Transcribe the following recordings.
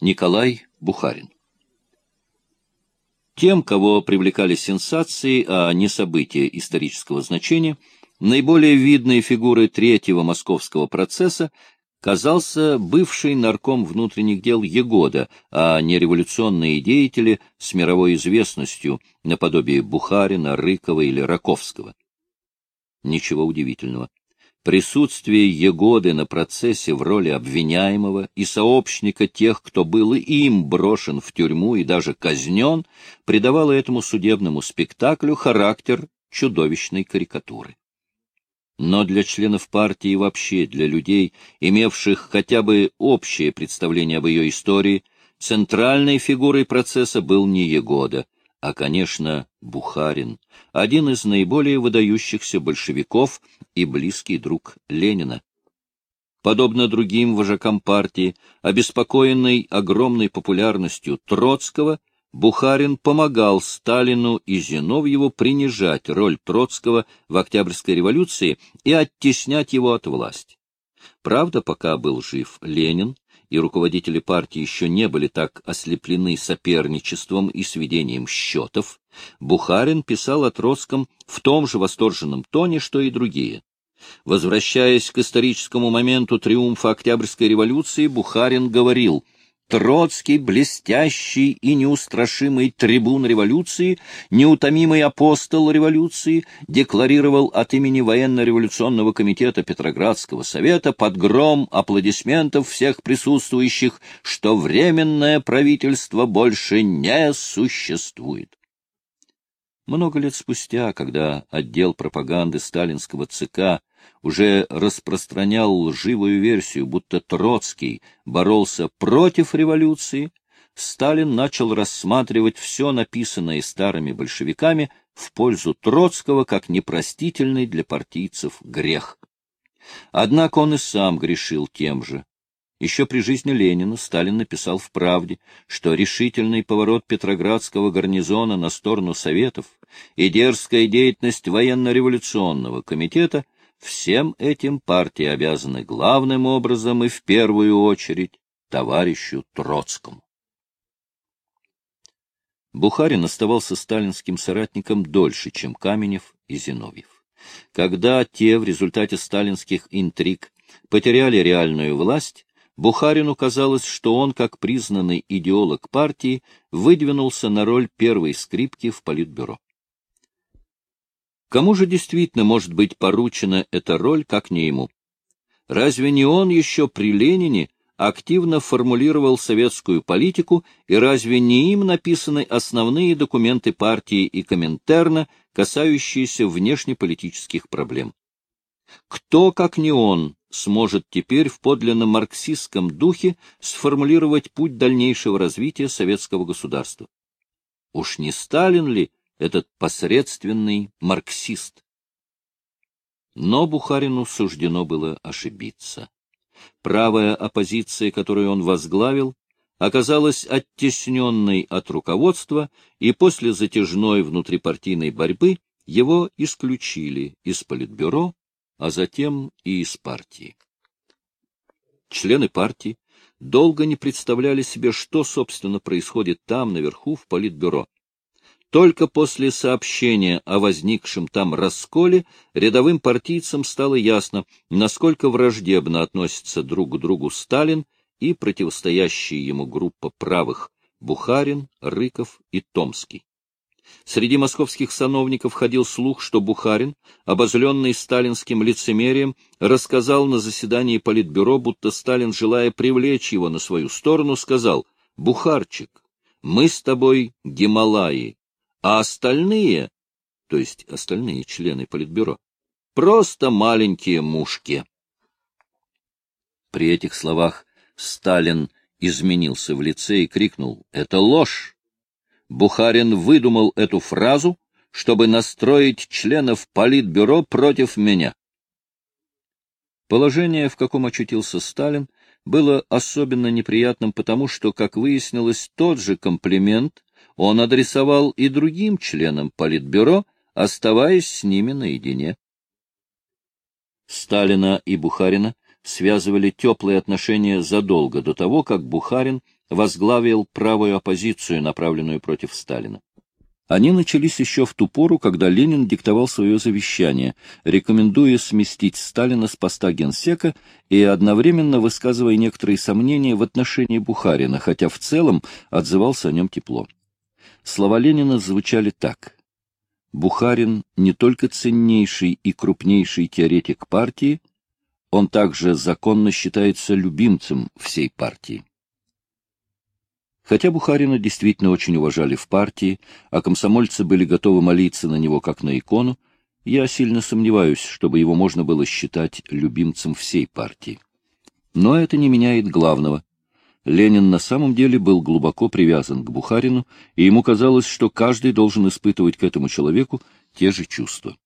Николай Бухарин. Тем, кого привлекали сенсации, а не события исторического значения, наиболее видной фигурой третьего московского процесса казался бывший нарком внутренних дел Егода, а не революционные деятели с мировой известностью, наподобие Бухарина, Рыкова или Раковского. Ничего удивительного. Присутствие Егоды на процессе в роли обвиняемого и сообщника тех, кто был им брошен в тюрьму и даже казнен, придавало этому судебному спектаклю характер чудовищной карикатуры. Но для членов партии и вообще для людей, имевших хотя бы общее представление об ее истории, центральной фигурой процесса был не Егода, а, конечно, Бухарин, один из наиболее выдающихся большевиков и близкий друг Ленина. Подобно другим вожакам партии, обеспокоенный огромной популярностью Троцкого, Бухарин помогал Сталину и Зиновьеву принижать роль Троцкого в Октябрьской революции и оттеснять его от власти. Правда, пока был жив Ленин, и руководители партии еще не были так ослеплены соперничеством и сведением счетов, Бухарин писал о Троцком в том же восторженном тоне, что и другие. Возвращаясь к историческому моменту триумфа Октябрьской революции, Бухарин говорил — Троцкий, блестящий и неустрашимый трибун революции, неутомимый апостол революции, декларировал от имени военно-революционного комитета Петроградского совета под гром аплодисментов всех присутствующих, что Временное правительство больше не существует. Много лет спустя, когда отдел пропаганды сталинского ЦК уже распространял лживую версию, будто Троцкий боролся против революции, Сталин начал рассматривать все написанное старыми большевиками в пользу Троцкого как непростительный для партийцев грех. Однако он и сам грешил тем же. Еще при жизни Ленина Сталин написал в «Правде», что решительный поворот Петроградского гарнизона на сторону Советов и дерзкая деятельность военно-революционного комитета Всем этим партии обязаны главным образом и в первую очередь товарищу Троцкому. Бухарин оставался сталинским соратником дольше, чем Каменев и Зиновьев. Когда те в результате сталинских интриг потеряли реальную власть, Бухарину казалось, что он, как признанный идеолог партии, выдвинулся на роль первой скрипки в Политбюро. Кому же действительно может быть поручена эта роль, как не ему? Разве не он еще при Ленине активно формулировал советскую политику, и разве не им написаны основные документы партии и Коминтерна, касающиеся внешнеполитических проблем? Кто, как не он, сможет теперь в подлинно марксистском духе сформулировать путь дальнейшего развития советского государства? Уж не Сталин ли этот посредственный марксист. Но Бухарину суждено было ошибиться. Правая оппозиция, которую он возглавил, оказалась оттесненной от руководства, и после затяжной внутрипартийной борьбы его исключили из Политбюро, а затем и из партии. Члены партии долго не представляли себе, что, собственно, происходит там, наверху, в Политбюро. Только после сообщения о возникшем там расколе рядовым партийцам стало ясно, насколько враждебно относятся друг к другу Сталин и противостоящая ему группа правых Бухарин, Рыков и Томский. Среди московских сановников ходил слух, что Бухарин, обозленный сталинским лицемерием, рассказал на заседании Политбюро, будто Сталин, желая привлечь его на свою сторону, сказал «Бухарчик, мы с тобой Гималаи, а остальные, то есть остальные члены Политбюро, просто маленькие мушки. При этих словах Сталин изменился в лице и крикнул «Это ложь!». Бухарин выдумал эту фразу, чтобы настроить членов Политбюро против меня. Положение, в каком очутился Сталин, было особенно неприятным потому, что, как выяснилось, тот же комплимент он адресовал и другим членам Политбюро, оставаясь с ними наедине. Сталина и Бухарина связывали теплые отношения задолго до того, как Бухарин возглавил правую оппозицию, направленную против Сталина. Они начались еще в ту пору, когда Ленин диктовал свое завещание, рекомендуя сместить Сталина с поста генсека и одновременно высказывая некоторые сомнения в отношении Бухарина, хотя в целом отзывался о нем тепло. Слова Ленина звучали так. Бухарин не только ценнейший и крупнейший теоретик партии, он также законно считается любимцем всей партии. Хотя Бухарина действительно очень уважали в партии, а комсомольцы были готовы молиться на него как на икону, я сильно сомневаюсь, чтобы его можно было считать любимцем всей партии. Но это не меняет главного. Ленин на самом деле был глубоко привязан к Бухарину, и ему казалось, что каждый должен испытывать к этому человеку те же чувства.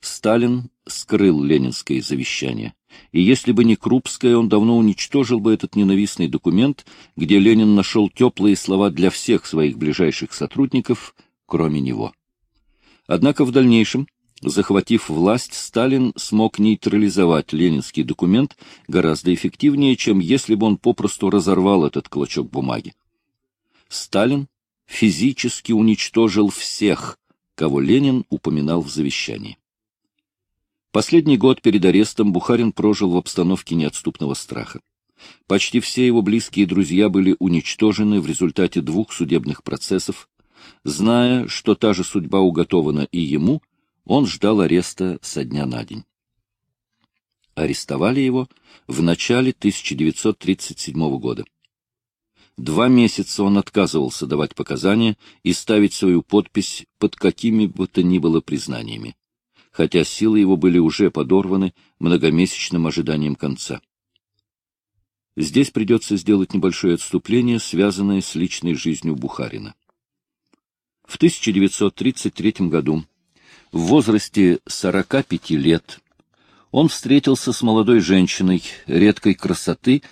Сталин скрыл ленинское завещание. И если бы не Крупская, он давно уничтожил бы этот ненавистный документ, где Ленин нашел теплые слова для всех своих ближайших сотрудников, кроме него. Однако в дальнейшем, захватив власть, Сталин смог нейтрализовать ленинский документ гораздо эффективнее, чем если бы он попросту разорвал этот клочок бумаги. Сталин физически уничтожил всех, кого Ленин упоминал в завещании. Последний год перед арестом Бухарин прожил в обстановке неотступного страха. Почти все его близкие друзья были уничтожены в результате двух судебных процессов. Зная, что та же судьба уготована и ему, он ждал ареста со дня на день. Арестовали его в начале 1937 года. Два месяца он отказывался давать показания и ставить свою подпись под какими бы то ни было признаниями хотя силы его были уже подорваны многомесячным ожиданием конца. Здесь придется сделать небольшое отступление, связанное с личной жизнью Бухарина. В 1933 году, в возрасте 45 лет, он встретился с молодой женщиной редкой красоты,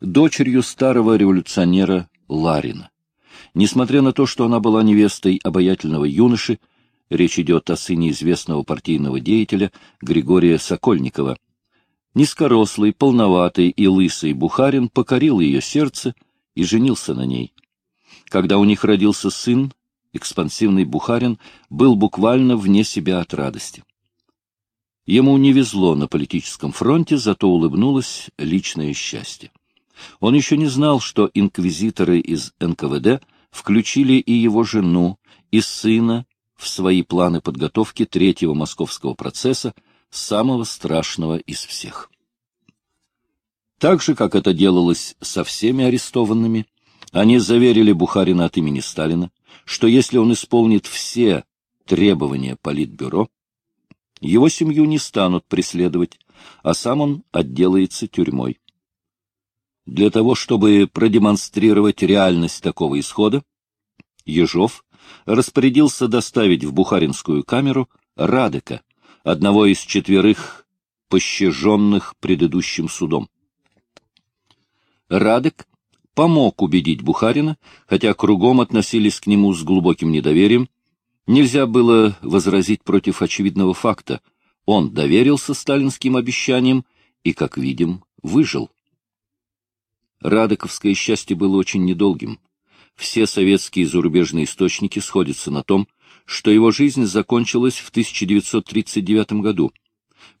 дочерью старого революционера Ларина. Несмотря на то, что она была невестой обаятельного юноши, Речь идет о сыне известного партийного деятеля Григория Сокольникова. Низкорослый, полноватый и лысый Бухарин покорил ее сердце и женился на ней. Когда у них родился сын, экспансивный Бухарин был буквально вне себя от радости. Ему не везло на политическом фронте, зато улыбнулось личное счастье. Он еще не знал, что инквизиторы из НКВД включили и его жену, и сына в свои планы подготовки третьего московского процесса, самого страшного из всех. Так же, как это делалось со всеми арестованными, они заверили Бухарина от имени Сталина, что если он исполнит все требования Политбюро, его семью не станут преследовать, а сам он отделается тюрьмой. Для того, чтобы продемонстрировать реальность такого исхода, Ежов распорядился доставить в Бухаринскую камеру Радека, одного из четверых пощаженных предыдущим судом. Радек помог убедить Бухарина, хотя кругом относились к нему с глубоким недоверием. Нельзя было возразить против очевидного факта. Он доверился сталинским обещаниям и, как видим, выжил. Радыковское счастье было очень недолгим. Все советские и зарубежные источники сходятся на том, что его жизнь закончилась в 1939 году.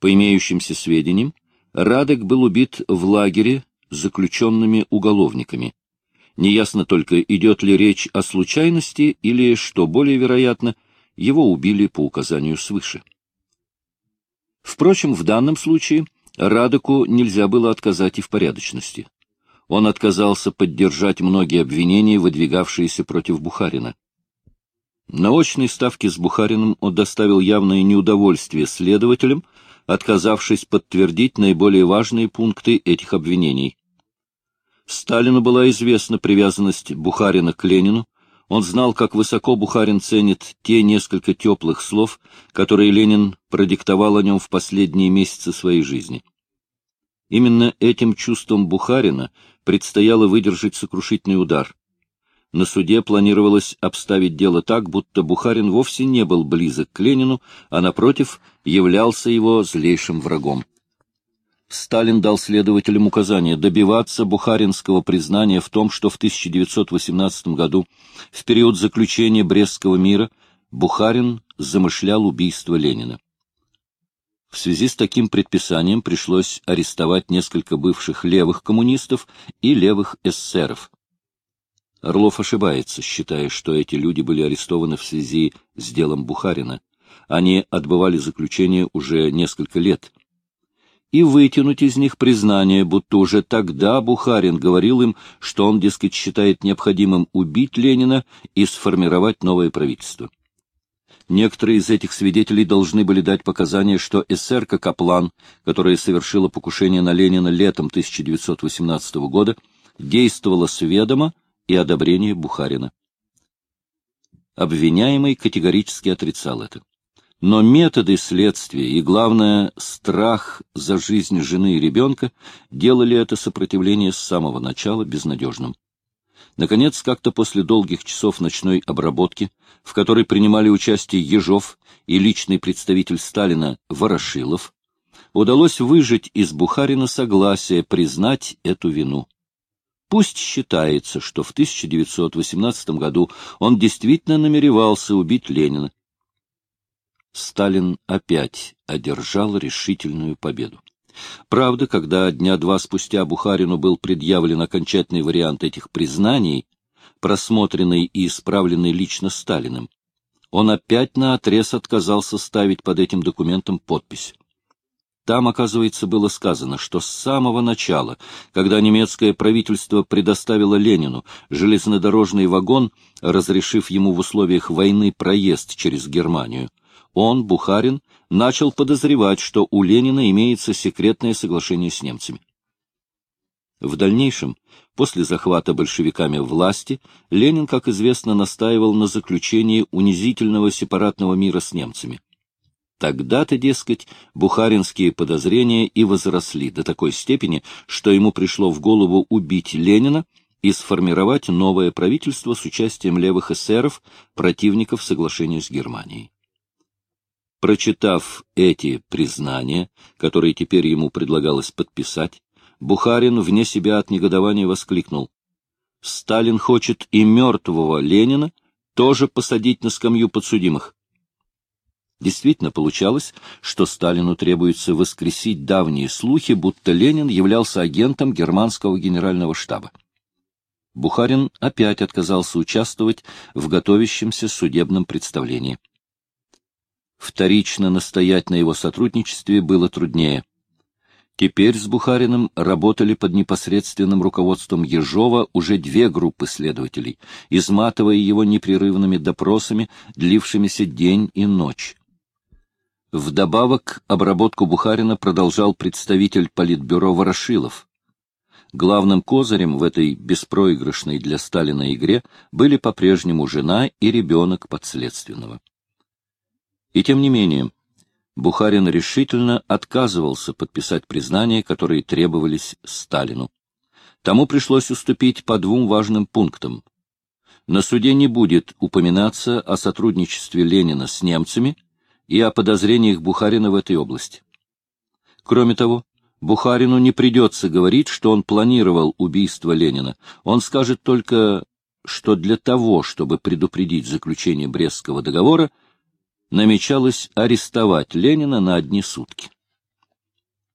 По имеющимся сведениям, Радек был убит в лагере заключенными уголовниками. Неясно только, идет ли речь о случайности или, что более вероятно, его убили по указанию свыше. Впрочем, в данном случае Радеку нельзя было отказать и в порядочности он отказался поддержать многие обвинения, выдвигавшиеся против Бухарина. На очной ставке с Бухариным он доставил явное неудовольствие следователям, отказавшись подтвердить наиболее важные пункты этих обвинений. Сталину была известна привязанность Бухарина к Ленину, он знал, как высоко Бухарин ценит те несколько теплых слов, которые Ленин продиктовал о нем в последние месяцы своей жизни. Именно этим чувством Бухарина предстояло выдержать сокрушительный удар. На суде планировалось обставить дело так, будто Бухарин вовсе не был близок к Ленину, а, напротив, являлся его злейшим врагом. Сталин дал следователям указание добиваться бухаринского признания в том, что в 1918 году, в период заключения Брестского мира, Бухарин замышлял убийство Ленина. В связи с таким предписанием пришлось арестовать несколько бывших левых коммунистов и левых эсеров. Орлов ошибается, считая, что эти люди были арестованы в связи с делом Бухарина. Они отбывали заключение уже несколько лет. И вытянуть из них признание, будто уже тогда Бухарин говорил им, что он, дескать, считает необходимым убить Ленина и сформировать новое правительство. Некоторые из этих свидетелей должны были дать показания, что эсерка Каплан, которая совершила покушение на Ленина летом 1918 года, действовала с ведома и одобрения Бухарина. Обвиняемый категорически отрицал это. Но методы следствия и, главное, страх за жизнь жены и ребенка делали это сопротивление с самого начала безнадежным. Наконец, как-то после долгих часов ночной обработки, в которой принимали участие Ежов и личный представитель Сталина Ворошилов, удалось выжить из Бухарина согласие признать эту вину. Пусть считается, что в 1918 году он действительно намеревался убить Ленина. Сталин опять одержал решительную победу. Правда, когда дня два спустя Бухарину был предъявлен окончательный вариант этих признаний, просмотренный и исправленный лично Сталиным, он опять наотрез отказался ставить под этим документом подпись. Там, оказывается, было сказано, что с самого начала, когда немецкое правительство предоставило Ленину железнодорожный вагон, разрешив ему в условиях войны проезд через Германию, он, Бухарин, начал подозревать, что у Ленина имеется секретное соглашение с немцами. В дальнейшем, после захвата большевиками власти, Ленин, как известно, настаивал на заключении унизительного сепаратного мира с немцами. Тогда-то, дескать, бухаринские подозрения и возросли до такой степени, что ему пришло в голову убить Ленина и сформировать новое правительство с участием левых эсеров, противников соглашения с Германией. Прочитав эти признания, которые теперь ему предлагалось подписать, Бухарин вне себя от негодования воскликнул. «Сталин хочет и мертвого Ленина тоже посадить на скамью подсудимых. Действительно получалось, что Сталину требуется воскресить давние слухи, будто Ленин являлся агентом германского генерального штаба. Бухарин опять отказался участвовать в готовящемся судебном представлении. Вторично настоять на его сотрудничестве было труднее. Теперь с Бухариным работали под непосредственным руководством Ежова уже две группы следователей, изматывая его непрерывными допросами, длившимися день и ночь. Вдобавок, обработку Бухарина продолжал представитель Политбюро Ворошилов. Главным козырем в этой беспроигрышной для Сталина игре были по-прежнему жена и ребенок подследственного. И тем не менее, Бухарин решительно отказывался подписать признания, которые требовались Сталину. Тому пришлось уступить по двум важным пунктам. На суде не будет упоминаться о сотрудничестве Ленина с немцами – и о подозрениях Бухарина в этой области. Кроме того, Бухарину не придется говорить, что он планировал убийство Ленина. Он скажет только, что для того, чтобы предупредить заключение Брестского договора, намечалось арестовать Ленина на одни сутки.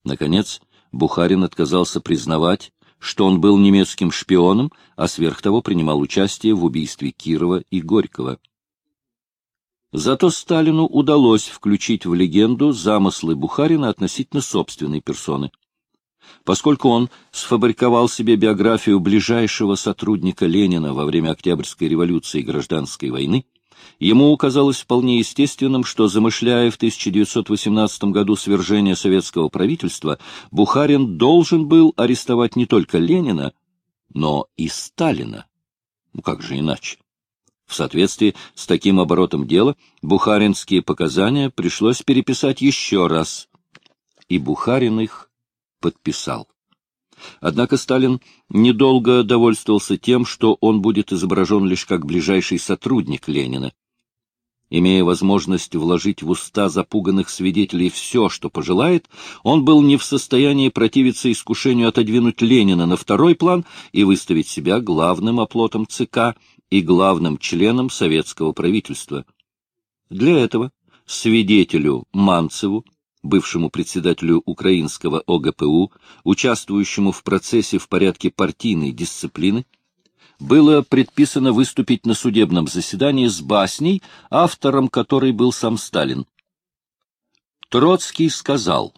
Наконец, Бухарин отказался признавать, что он был немецким шпионом, а сверх того принимал участие в убийстве Кирова и Горького. Зато Сталину удалось включить в легенду замыслы Бухарина относительно собственной персоны. Поскольку он сфабриковал себе биографию ближайшего сотрудника Ленина во время Октябрьской революции и Гражданской войны, ему казалось вполне естественным, что, замышляя в 1918 году свержение советского правительства, Бухарин должен был арестовать не только Ленина, но и Сталина. Ну как же иначе? В соответствии с таким оборотом дела бухаринские показания пришлось переписать еще раз, и Бухарин их подписал. Однако Сталин недолго довольствовался тем, что он будет изображен лишь как ближайший сотрудник Ленина. Имея возможность вложить в уста запуганных свидетелей все, что пожелает, он был не в состоянии противиться искушению отодвинуть Ленина на второй план и выставить себя главным оплотом ЦК и главным членом советского правительства. Для этого свидетелю Манцеву, бывшему председателю украинского ОГПУ, участвующему в процессе в порядке партийной дисциплины, было предписано выступить на судебном заседании с басней, автором которой был сам Сталин. Троцкий сказал,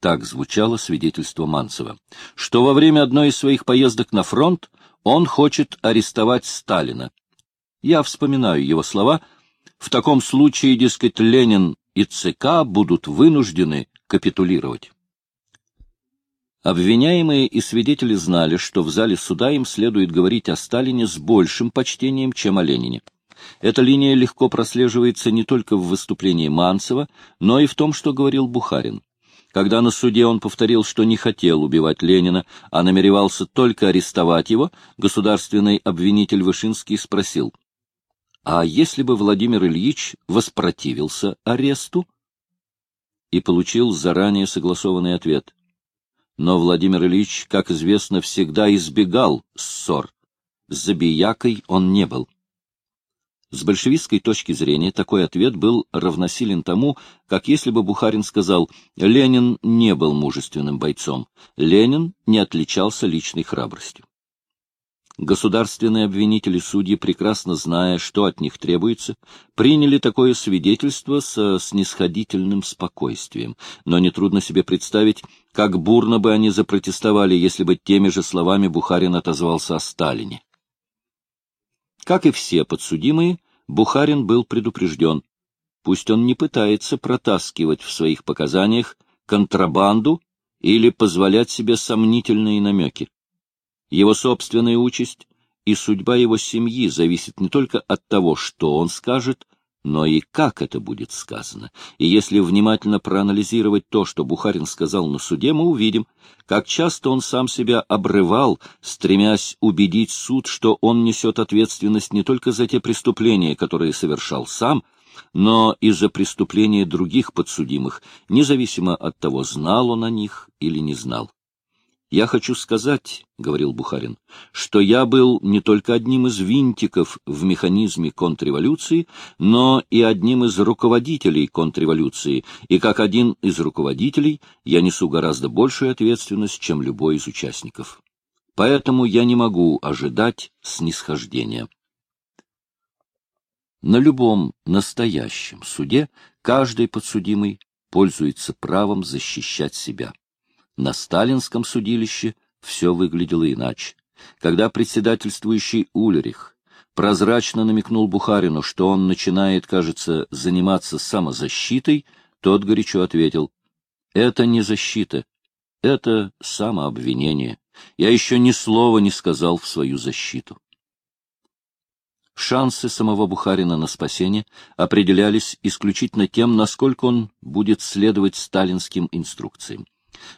так звучало свидетельство Манцева, что во время одной из своих поездок на фронт он хочет арестовать Сталина. Я вспоминаю его слова. В таком случае, дескать, Ленин и ЦК будут вынуждены капитулировать. Обвиняемые и свидетели знали, что в зале суда им следует говорить о Сталине с большим почтением, чем о Ленине. Эта линия легко прослеживается не только в выступлении Манцева, но и в том, что говорил Бухарин. Когда на суде он повторил, что не хотел убивать Ленина, а намеревался только арестовать его, государственный обвинитель Вышинский спросил, «А если бы Владимир Ильич воспротивился аресту?» И получил заранее согласованный ответ — но Владимир Ильич, как известно, всегда избегал ссор. Забиякой он не был. С большевистской точки зрения такой ответ был равносилен тому, как если бы Бухарин сказал «Ленин не был мужественным бойцом, Ленин не отличался личной храбростью». Государственные обвинители судьи, прекрасно зная, что от них требуется, приняли такое свидетельство со снисходительным спокойствием. Но нетрудно себе представить, как бурно бы они запротестовали, если бы теми же словами Бухарин отозвался о Сталине. Как и все подсудимые, Бухарин был предупрежден. Пусть он не пытается протаскивать в своих показаниях контрабанду или позволять себе сомнительные намеки. Его собственная участь и судьба его семьи зависит не только от того, что он скажет, но и как это будет сказано. И если внимательно проанализировать то, что Бухарин сказал на суде, мы увидим, как часто он сам себя обрывал, стремясь убедить суд, что он несет ответственность не только за те преступления, которые совершал сам, но и за преступления других подсудимых, независимо от того, знал он о них или не знал. «Я хочу сказать, — говорил Бухарин, — что я был не только одним из винтиков в механизме контрреволюции, но и одним из руководителей контрреволюции, и как один из руководителей я несу гораздо большую ответственность, чем любой из участников. Поэтому я не могу ожидать снисхождения». На любом настоящем суде каждый подсудимый пользуется правом защищать себя. На сталинском судилище все выглядело иначе. Когда председательствующий Ульрих прозрачно намекнул Бухарину, что он начинает, кажется, заниматься самозащитой, тот горячо ответил, «Это не защита, это самообвинение. Я еще ни слова не сказал в свою защиту». Шансы самого Бухарина на спасение определялись исключительно тем, насколько он будет следовать сталинским инструкциям.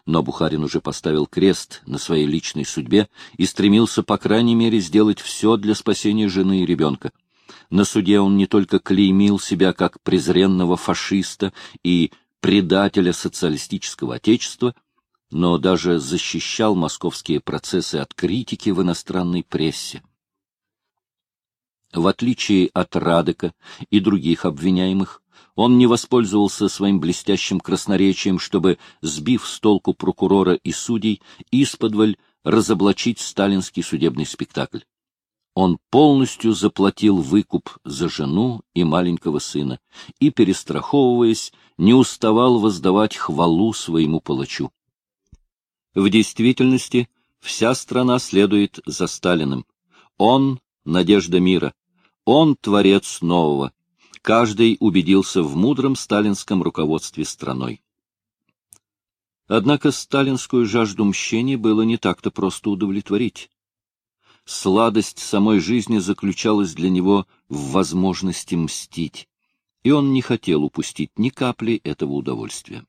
Но Бухарин уже поставил крест на своей личной судьбе и стремился, по крайней мере, сделать все для спасения жены и ребенка. На суде он не только клеймил себя как презренного фашиста и предателя социалистического отечества, но даже защищал московские процессы от критики в иностранной прессе. В отличие от Радека и других обвиняемых, он не воспользовался своим блестящим красноречием, чтобы, сбив с толку прокурора и судей, исподволь разоблачить сталинский судебный спектакль. Он полностью заплатил выкуп за жену и маленького сына и, перестраховываясь, не уставал воздавать хвалу своему палачу. В действительности вся страна следует за Сталиным. Он — надежда мира. Он — творец нового каждый убедился в мудром сталинском руководстве страной. Однако сталинскую жажду мщения было не так-то просто удовлетворить. Сладость самой жизни заключалась для него в возможности мстить, и он не хотел упустить ни капли этого удовольствия.